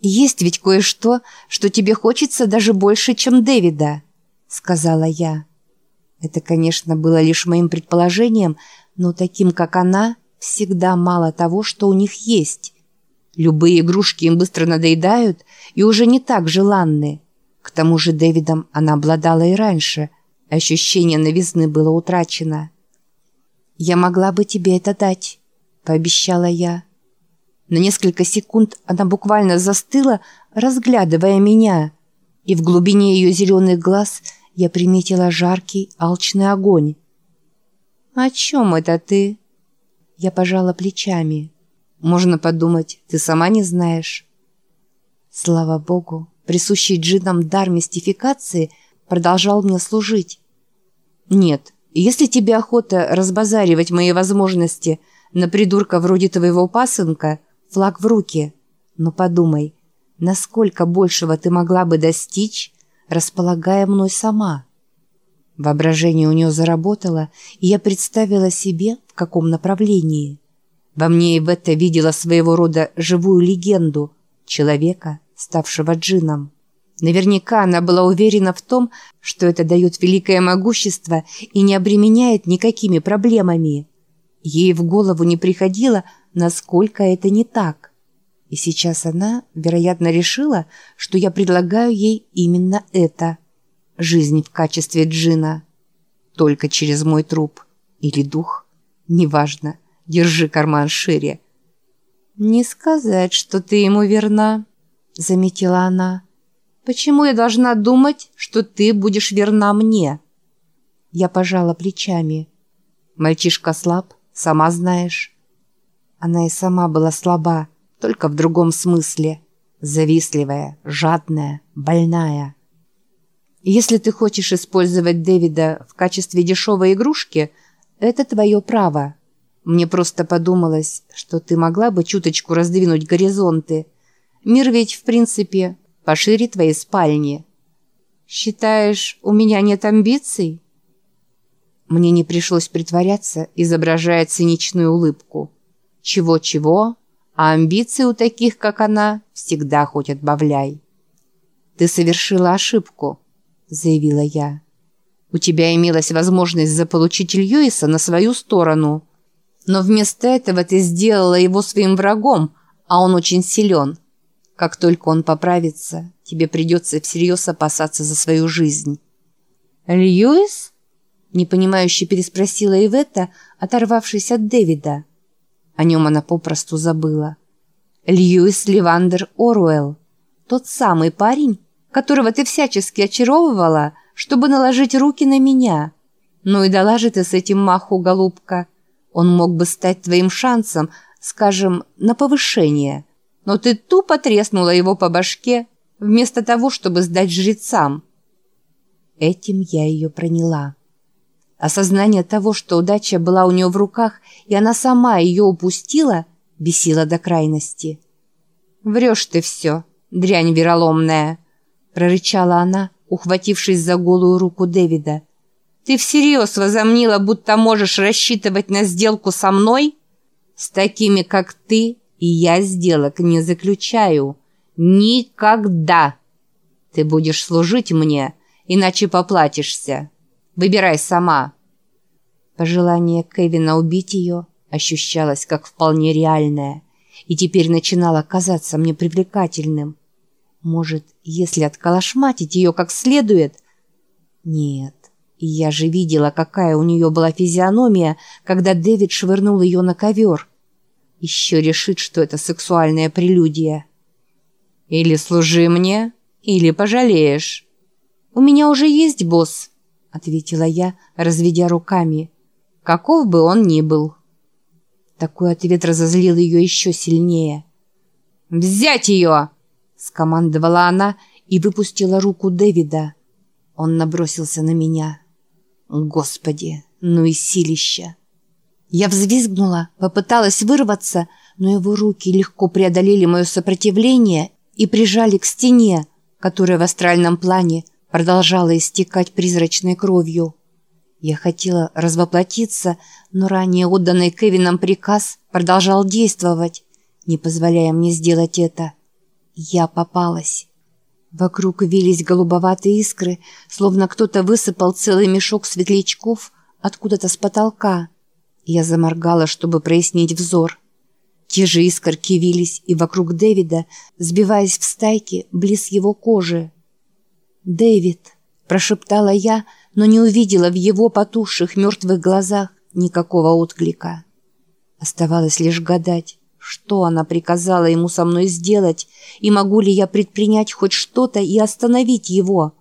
«Есть ведь кое-что, что тебе хочется даже больше, чем Дэвида», — сказала я. Это, конечно, было лишь моим предположением, но таким, как она, всегда мало того, что у них есть. Любые игрушки им быстро надоедают и уже не так желанны. К тому же Дэвидом она обладала и раньше. Ощущение новизны было утрачено. «Я могла бы тебе это дать», — пообещала я. На несколько секунд она буквально застыла, разглядывая меня, и в глубине ее зеленых глаз я приметила жаркий, алчный огонь. «О чем это ты?» Я пожала плечами. «Можно подумать, ты сама не знаешь». Слава богу, присущий джинам дар мистификации продолжал мне служить. «Нет, если тебе охота разбазаривать мои возможности на придурка вроде твоего пасынка, флаг в руки. Но подумай, насколько большего ты могла бы достичь, располагая мной сама?» Воображение у нее заработало, и я представила себе, в каком направлении. Во мне и в это видела своего рода живую легенду человека, ставшего джином. Наверняка она была уверена в том, что это дает великое могущество и не обременяет никакими проблемами. Ей в голову не приходило, насколько это не так. И сейчас она, вероятно, решила, что я предлагаю ей именно это. Жизнь в качестве джина. Только через мой труп. Или дух. Неважно. Держи карман шире. «Не сказать, что ты ему верна», — заметила она. «Почему я должна думать, что ты будешь верна мне?» Я пожала плечами. «Мальчишка слаб, сама знаешь». Она и сама была слаба, только в другом смысле. Завистливая, жадная, больная. Если ты хочешь использовать Дэвида в качестве дешевой игрушки, это твое право. Мне просто подумалось, что ты могла бы чуточку раздвинуть горизонты. Мир ведь, в принципе, пошире твоей спальни. Считаешь, у меня нет амбиций? Мне не пришлось притворяться, изображая циничную улыбку. Чего-чего, а амбиции у таких, как она, всегда хоть отбавляй. «Ты совершила ошибку», — заявила я. «У тебя имелась возможность заполучить Льюиса на свою сторону, но вместо этого ты сделала его своим врагом, а он очень силен. Как только он поправится, тебе придется всерьез опасаться за свою жизнь». «Льюис?» — непонимающе переспросила Ивета, оторвавшись от Дэвида. О нем она попросту забыла. Льюис Ливандер Оруэлл. Тот самый парень, которого ты всячески очаровывала, чтобы наложить руки на меня. Ну и дала же ты с этим маху, голубка. Он мог бы стать твоим шансом, скажем, на повышение. Но ты тупо треснула его по башке, вместо того, чтобы сдать жрецам. Этим я ее проняла. Осознание того, что удача была у нее в руках, и она сама ее упустила, бесило до крайности. «Врешь ты все, дрянь вероломная!» прорычала она, ухватившись за голую руку Дэвида. «Ты всерьез возомнила, будто можешь рассчитывать на сделку со мной? С такими, как ты, и я сделок не заключаю. Никогда! Ты будешь служить мне, иначе поплатишься». Выбирай сама». Пожелание Кевина убить ее ощущалось как вполне реальное и теперь начинало казаться мне привлекательным. Может, если отколошматить ее как следует? Нет, я же видела, какая у нее была физиономия, когда Дэвид швырнул ее на ковер. Еще решит, что это сексуальная прелюдия. «Или служи мне, или пожалеешь. У меня уже есть босс». — ответила я, разведя руками. «Каков бы он ни был». Такой ответ разозлил ее еще сильнее. «Взять ее!» — скомандовала она и выпустила руку Дэвида. Он набросился на меня. «Господи, ну и силища!» Я взвизгнула, попыталась вырваться, но его руки легко преодолели мое сопротивление и прижали к стене, которая в астральном плане продолжала истекать призрачной кровью. Я хотела развоплотиться, но ранее отданный Кевином приказ продолжал действовать, не позволяя мне сделать это. Я попалась. Вокруг вились голубоватые искры, словно кто-то высыпал целый мешок светлячков откуда-то с потолка. Я заморгала, чтобы прояснить взор. Те же искорки вились и вокруг Дэвида, сбиваясь в стайки близ его кожи. «Дэвид!» – прошептала я, но не увидела в его потухших мертвых глазах никакого отклика. Оставалось лишь гадать, что она приказала ему со мной сделать, и могу ли я предпринять хоть что-то и остановить его.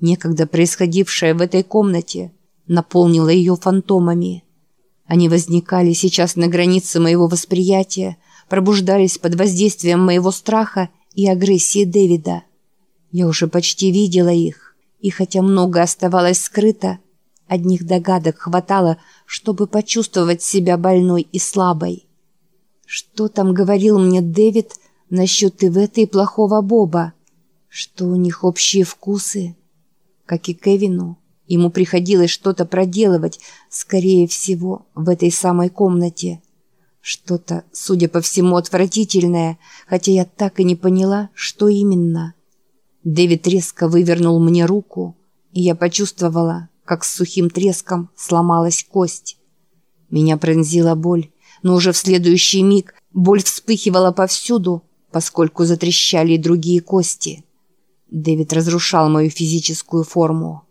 Некогда происходившее в этой комнате наполнило ее фантомами. Они возникали сейчас на границе моего восприятия, пробуждались под воздействием моего страха и агрессии Дэвида. Я уже почти видела их, и хотя многое оставалось скрыто, одних догадок хватало, чтобы почувствовать себя больной и слабой. Что там говорил мне Дэвид насчет Ивета и плохого Боба? Что у них общие вкусы? Как и Кевину, Ему приходилось что-то проделывать, скорее всего, в этой самой комнате. Что-то, судя по всему, отвратительное, хотя я так и не поняла, что именно. Дэвид резко вывернул мне руку, и я почувствовала, как с сухим треском сломалась кость. Меня пронзила боль, но уже в следующий миг боль вспыхивала повсюду, поскольку затрещали и другие кости. Дэвид разрушал мою физическую форму.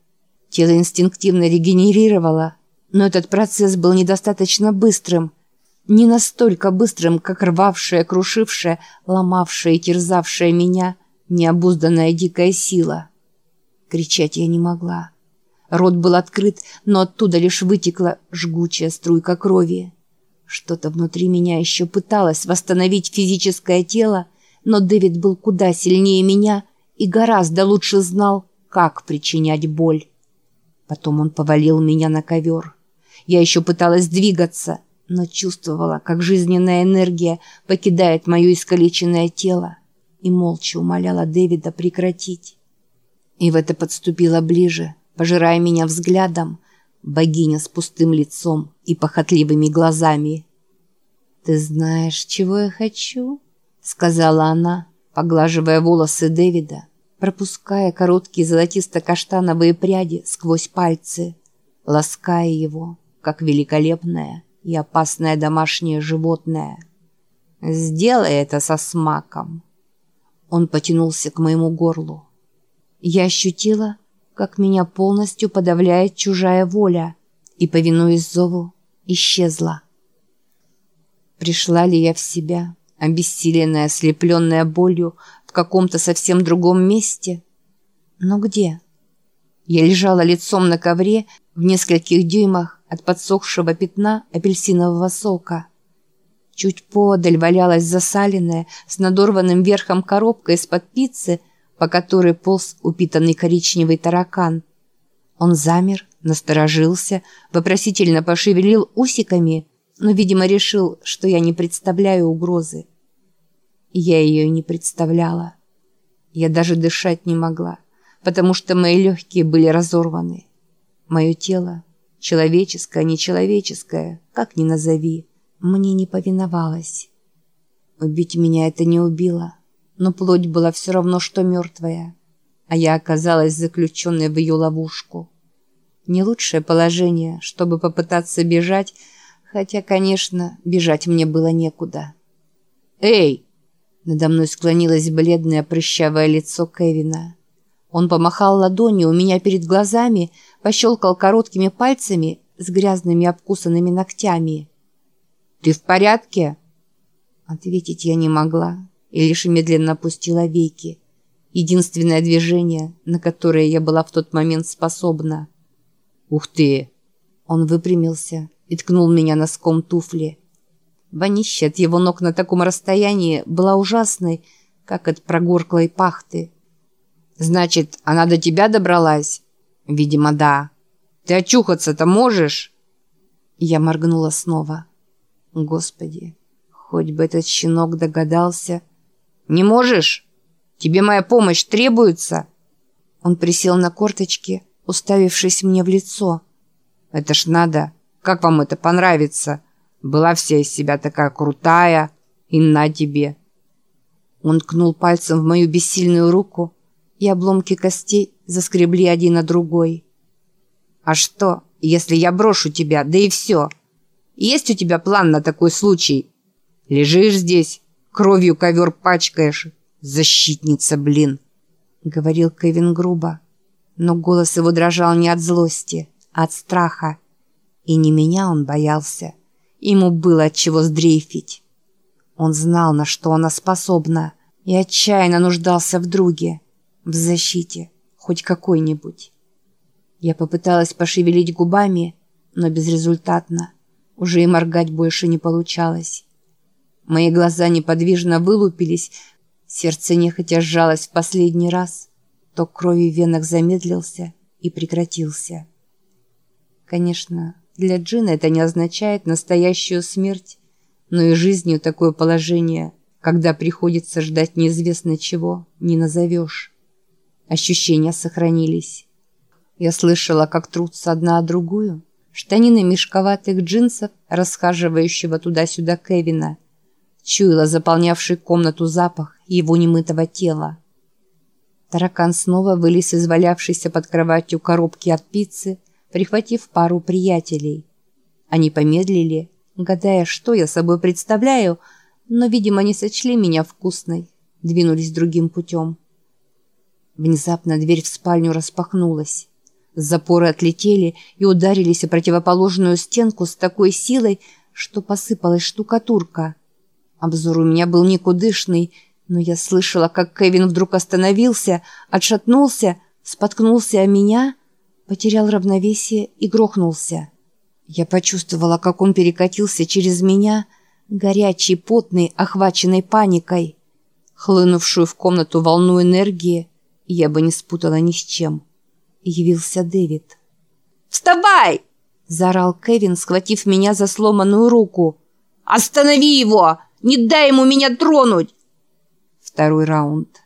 Тело инстинктивно регенерировало, но этот процесс был недостаточно быстрым. Не настолько быстрым, как рвавшая, крушившая, ломавшая и терзавшая меня необузданная дикая сила. Кричать я не могла. Рот был открыт, но оттуда лишь вытекла жгучая струйка крови. Что-то внутри меня еще пыталось восстановить физическое тело, но Дэвид был куда сильнее меня и гораздо лучше знал, как причинять боль. Потом он повалил меня на ковер. Я еще пыталась двигаться, но чувствовала, как жизненная энергия покидает мое искалеченное тело и молча умоляла Дэвида прекратить. И в это подступила ближе, пожирая меня взглядом, богиня с пустым лицом и похотливыми глазами. «Ты знаешь, чего я хочу?» — сказала она, поглаживая волосы Дэвида, пропуская короткие золотисто-каштановые пряди сквозь пальцы, лаская его, как великолепное и опасное домашнее животное. «Сделай это со смаком!» Он потянулся к моему горлу. Я ощутила, как меня полностью подавляет чужая воля, и, повинуясь зову, исчезла. Пришла ли я в себя, обессиленная, ослепленная болью, в каком-то совсем другом месте. Но где? Я лежала лицом на ковре в нескольких дюймах от подсохшего пятна апельсинового сока. Чуть подаль валялась засаленная с надорванным верхом коробка из-под пиццы, по которой полз упитанный коричневый таракан. Он замер, насторожился, вопросительно пошевелил усиками, но, видимо, решил, что я не представляю угрозы. Я ее не представляла. Я даже дышать не могла, потому что мои легкие были разорваны. Мое тело, человеческое, нечеловеческое, как ни назови, мне не повиновалось. Убить меня это не убило, но плоть была все равно, что мертвая, а я оказалась заключенной в ее ловушку. Не лучшее положение, чтобы попытаться бежать, хотя, конечно, бежать мне было некуда. «Эй!» Надо мной склонилось бледное прыщавое лицо Кевина. Он помахал ладонью у меня перед глазами, пощелкал короткими пальцами с грязными обкусанными ногтями. «Ты в порядке?» Ответить я не могла и лишь медленно опустила веки. Единственное движение, на которое я была в тот момент способна. «Ух ты!» Он выпрямился и ткнул меня носком туфли. Вонища от его ног на таком расстоянии была ужасной, как от прогорклой пахты. «Значит, она до тебя добралась?» «Видимо, да. Ты очухаться-то можешь?» Я моргнула снова. «Господи, хоть бы этот щенок догадался...» «Не можешь? Тебе моя помощь требуется?» Он присел на корточки, уставившись мне в лицо. «Это ж надо. Как вам это понравится?» Была вся из себя такая крутая, и на тебе. Он ткнул пальцем в мою бессильную руку, и обломки костей заскребли один на другой. «А что, если я брошу тебя, да и все? Есть у тебя план на такой случай? Лежишь здесь, кровью ковер пачкаешь. Защитница, блин!» — говорил Кевин грубо. Но голос его дрожал не от злости, а от страха. И не меня он боялся. Ему было от чего сдрейфить. Он знал, на что она способна, и отчаянно нуждался в друге, в защите, хоть какой-нибудь. Я попыталась пошевелить губами, но безрезультатно. Уже и моргать больше не получалось. Мои глаза неподвижно вылупились, сердце нехотя сжалось в последний раз. Ток крови в венах замедлился и прекратился. Конечно, для Джина это не означает настоящую смерть, но и жизнью такое положение, когда приходится ждать неизвестно чего, не назовешь. Ощущения сохранились. Я слышала, как трутся одна о другую, штанины мешковатых джинсов, расхаживающего туда-сюда Кевина, чуяла заполнявший комнату запах его немытого тела. Таракан снова вылез из валявшейся под кроватью коробки от пиццы, прихватив пару приятелей. Они помедлили, гадая, что я собой представляю, но, видимо, не сочли меня вкусной, двинулись другим путем. Внезапно дверь в спальню распахнулась. Запоры отлетели и ударились о противоположную стенку с такой силой, что посыпалась штукатурка. Обзор у меня был никудышный, но я слышала, как Кевин вдруг остановился, отшатнулся, споткнулся о меня, потерял равновесие и грохнулся. Я почувствовала, как он перекатился через меня, горячий, потный, охваченный паникой. Хлынувшую в комнату волну энергии я бы не спутала ни с чем. Явился Дэвид. «Вставай!» – заорал Кевин, схватив меня за сломанную руку. «Останови его! Не дай ему меня тронуть!» Второй раунд.